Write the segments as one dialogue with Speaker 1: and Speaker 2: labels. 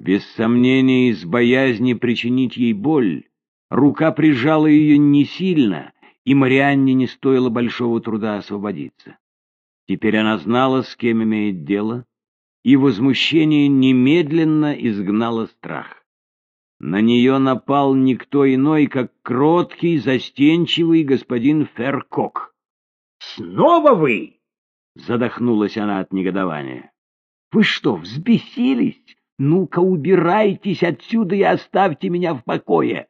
Speaker 1: Без сомнения, из боязни причинить ей боль, рука прижала ее не сильно, и Марианне не стоило большого труда освободиться. Теперь она знала, с кем имеет дело, и возмущение немедленно изгнало страх. На нее напал никто иной, как кроткий, застенчивый господин Феркок.
Speaker 2: «Снова вы?»
Speaker 1: — задохнулась она от негодования.
Speaker 2: «Вы что, взбесились? Ну-ка убирайтесь отсюда и оставьте меня в покое!»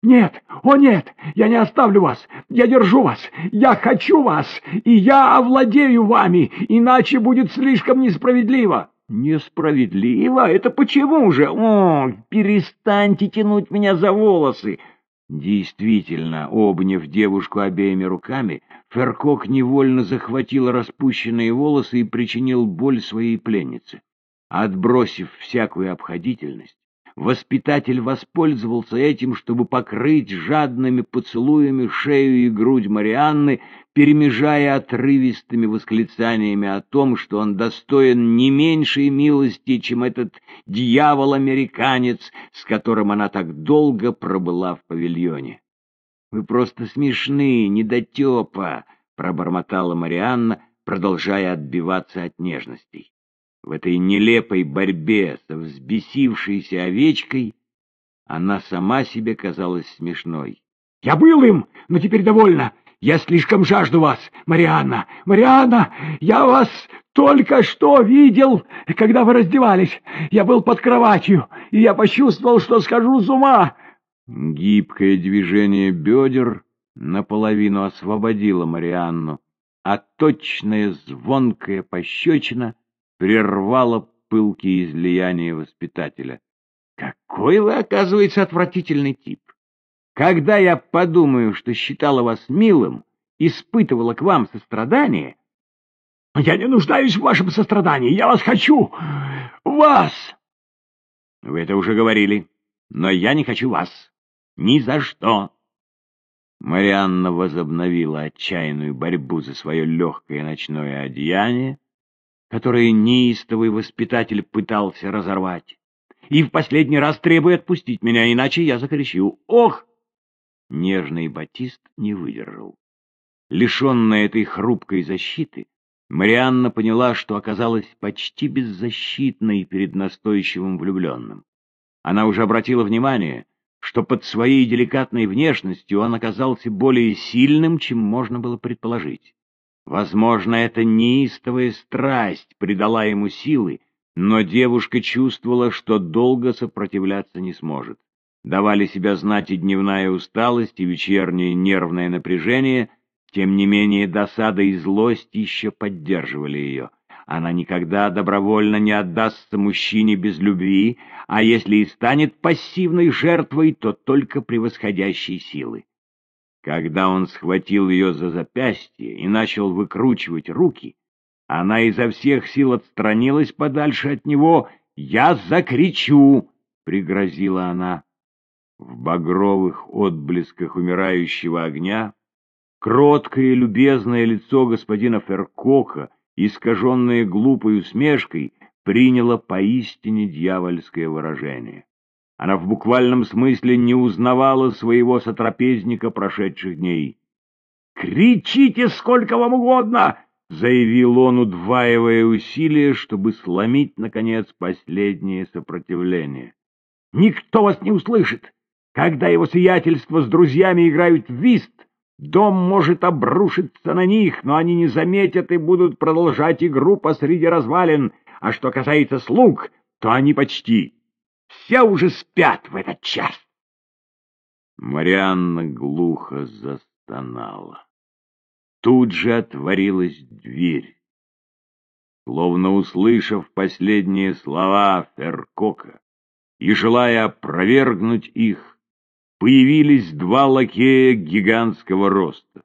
Speaker 2: «Нет, о нет, я не оставлю вас, я держу вас, я хочу вас, и я овладею вами, иначе будет слишком несправедливо!»
Speaker 1: «Несправедливо? Это почему же? О, перестаньте тянуть меня за волосы!» Действительно, обняв девушку обеими руками, Феркок невольно захватил распущенные волосы и причинил боль своей пленнице. Отбросив всякую обходительность, Воспитатель воспользовался этим, чтобы покрыть жадными поцелуями шею и грудь Марианны, перемежая отрывистыми восклицаниями о том, что он достоин не меньшей милости, чем этот дьявол-американец, с которым она так долго пробыла в павильоне. «Вы просто смешны, недотепа!» — пробормотала Марианна, продолжая отбиваться от нежностей. В этой нелепой борьбе со взбесившейся овечкой она сама себе казалась смешной.
Speaker 2: «Я был им, но теперь довольно. Я слишком жажду вас, Марианна. Марианна, я вас только что видел, когда вы раздевались. Я был под кроватью, и я почувствовал, что схожу с ума».
Speaker 1: Гибкое движение бедер наполовину освободило Марианну, а точная звонкая пощечина — прервало пылкие излияния воспитателя. «Какой вы, оказывается, отвратительный тип! Когда я подумаю, что считала вас милым, испытывала к вам сострадание...»
Speaker 2: «Я не нуждаюсь в вашем сострадании, я вас хочу! Вас!»
Speaker 1: «Вы это уже говорили, но я не хочу вас. Ни за что!» Марианна возобновила отчаянную борьбу за свое легкое ночное одеяние, которые неистовый воспитатель пытался разорвать. И в последний раз требует отпустить меня, иначе я закричу «Ох!». Нежный Батист не выдержал. Лишенная этой хрупкой защиты, Марианна поняла, что оказалась почти беззащитной перед настойчивым влюбленным. Она уже обратила внимание, что под своей деликатной внешностью он оказался более сильным, чем можно было предположить. Возможно, эта неистовая страсть придала ему силы, но девушка чувствовала, что долго сопротивляться не сможет. Давали себя знать и дневная усталость, и вечернее нервное напряжение, тем не менее досада и злость еще поддерживали ее. Она никогда добровольно не отдастся мужчине без любви, а если и станет пассивной жертвой, то только превосходящей силы. Когда он схватил ее за запястье и начал выкручивать руки, она изо всех сил отстранилась подальше от него. «Я закричу!» — пригрозила она. В багровых отблесках умирающего огня кроткое и любезное лицо господина Феркока, искаженное глупой усмешкой, приняло поистине дьявольское выражение. Она в буквальном смысле не узнавала своего сотрапезника прошедших дней. «Кричите сколько вам угодно!» — заявил он, удваивая усилия, чтобы сломить, наконец, последнее сопротивление. «Никто вас не услышит! Когда его сиятельство с друзьями играют в вист, дом может обрушиться на них, но они не заметят и будут продолжать игру посреди развалин, а что касается слуг, то они почти все уже спят в этот час. Марианна глухо застонала. Тут же отворилась дверь. Словно услышав последние слова Феркока и желая опровергнуть их, появились два лакея гигантского роста.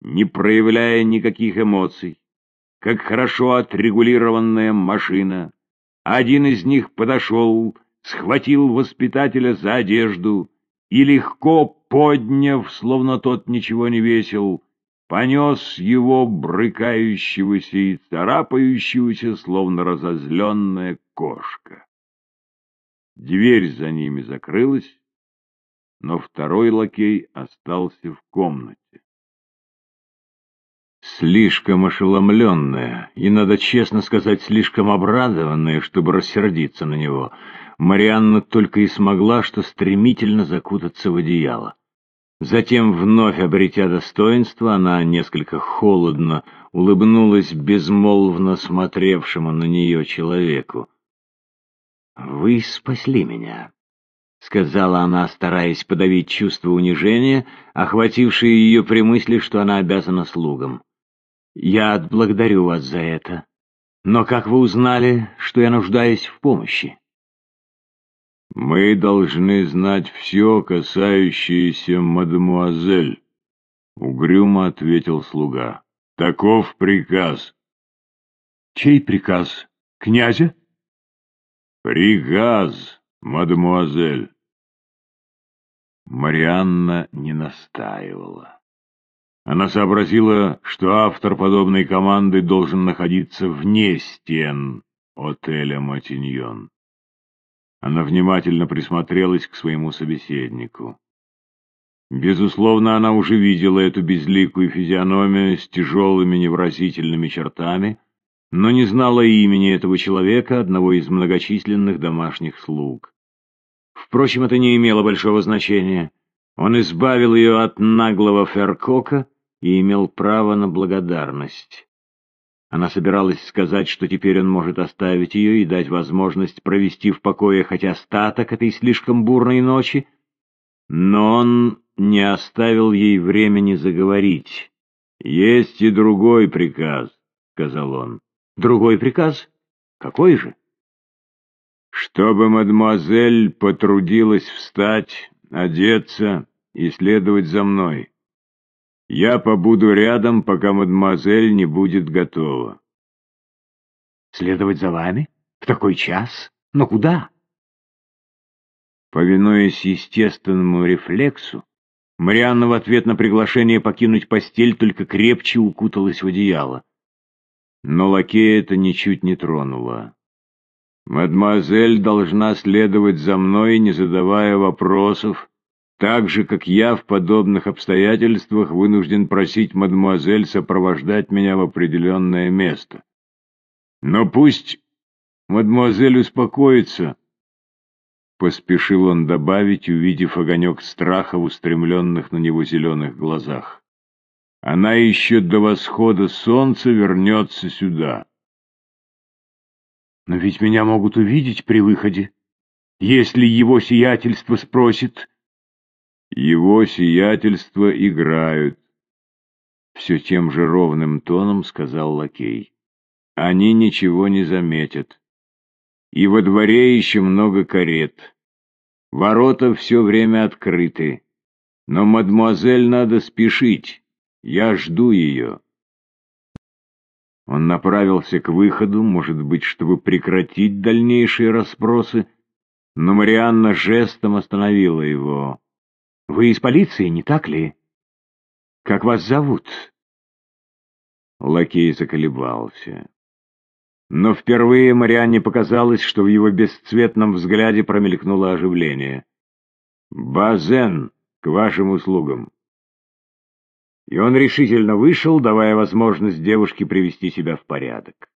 Speaker 1: Не проявляя никаких эмоций, как хорошо отрегулированная машина, один из них подошел схватил воспитателя за одежду и, легко подняв, словно тот ничего не весил, понес его брыкающегося и царапающегося, словно разозленная кошка. Дверь за ними закрылась, но второй лакей остался в комнате. Слишком ошеломленная и, надо честно сказать, слишком обрадованная, чтобы рассердиться на него, Марианна только и смогла, что стремительно закутаться в одеяло. Затем, вновь обретя достоинство, она несколько холодно улыбнулась безмолвно смотревшему на нее человеку. «Вы спасли меня», — сказала она, стараясь подавить чувство унижения, охватившее ее при мысли, что она обязана слугам. «Я отблагодарю вас за это. Но как вы узнали, что я нуждаюсь в помощи?»
Speaker 3: «Мы должны знать все, касающееся мадемуазель», — угрюмо ответил слуга. «Таков приказ».
Speaker 2: «Чей приказ? Князя?»
Speaker 3: «Приказ, мадемуазель».
Speaker 1: Марианна не настаивала. Она сообразила, что автор подобной команды должен находиться вне стен отеля «Матиньон». Она внимательно присмотрелась к своему собеседнику. Безусловно, она уже видела эту безликую физиономию с тяжелыми невразительными чертами, но не знала имени этого человека, одного из многочисленных домашних слуг. Впрочем, это не имело большого значения. Он избавил ее от наглого Феркока и имел право на благодарность. Она собиралась сказать, что теперь он может оставить ее и дать возможность провести в покое хотя остаток этой слишком бурной ночи, но он не оставил ей времени заговорить. «Есть и другой приказ», — сказал он.
Speaker 2: «Другой приказ? Какой же?»
Speaker 3: «Чтобы мадемуазель потрудилась встать, одеться и следовать за мной». Я побуду рядом, пока мадемуазель не будет готова.
Speaker 2: Следовать за вами? В такой час? Но куда?
Speaker 1: Повинуясь естественному рефлексу, Марианна в ответ на приглашение покинуть постель только крепче укуталась в одеяло. Но лакея это ничуть не тронуло. «Мадемуазель должна следовать за мной, не задавая вопросов, так же, как я в подобных обстоятельствах вынужден просить мадемуазель сопровождать меня в определенное место. Но пусть мадемуазель успокоится, — поспешил он добавить, увидев огонек страха в устремленных на него зеленых глазах. Она еще до восхода солнца вернется сюда.
Speaker 2: Но ведь меня могут увидеть при выходе. Если его сиятельство спросит,
Speaker 3: его сиятельство играют.
Speaker 1: Все тем же ровным тоном сказал лакей. Они ничего не заметят. И во дворе еще много карет. Ворота все время открыты. Но мадемуазель надо спешить. Я жду ее. Он направился к выходу, может быть, чтобы прекратить дальнейшие расспросы, но Марианна жестом остановила его.
Speaker 2: Вы из полиции, не так ли? Как вас зовут?
Speaker 1: Лакей заколебался. Но впервые Марианне показалось, что в его бесцветном взгляде промелькнуло оживление. «Базен, к вашим услугам!» И он решительно вышел, давая возможность девушке привести себя в порядок.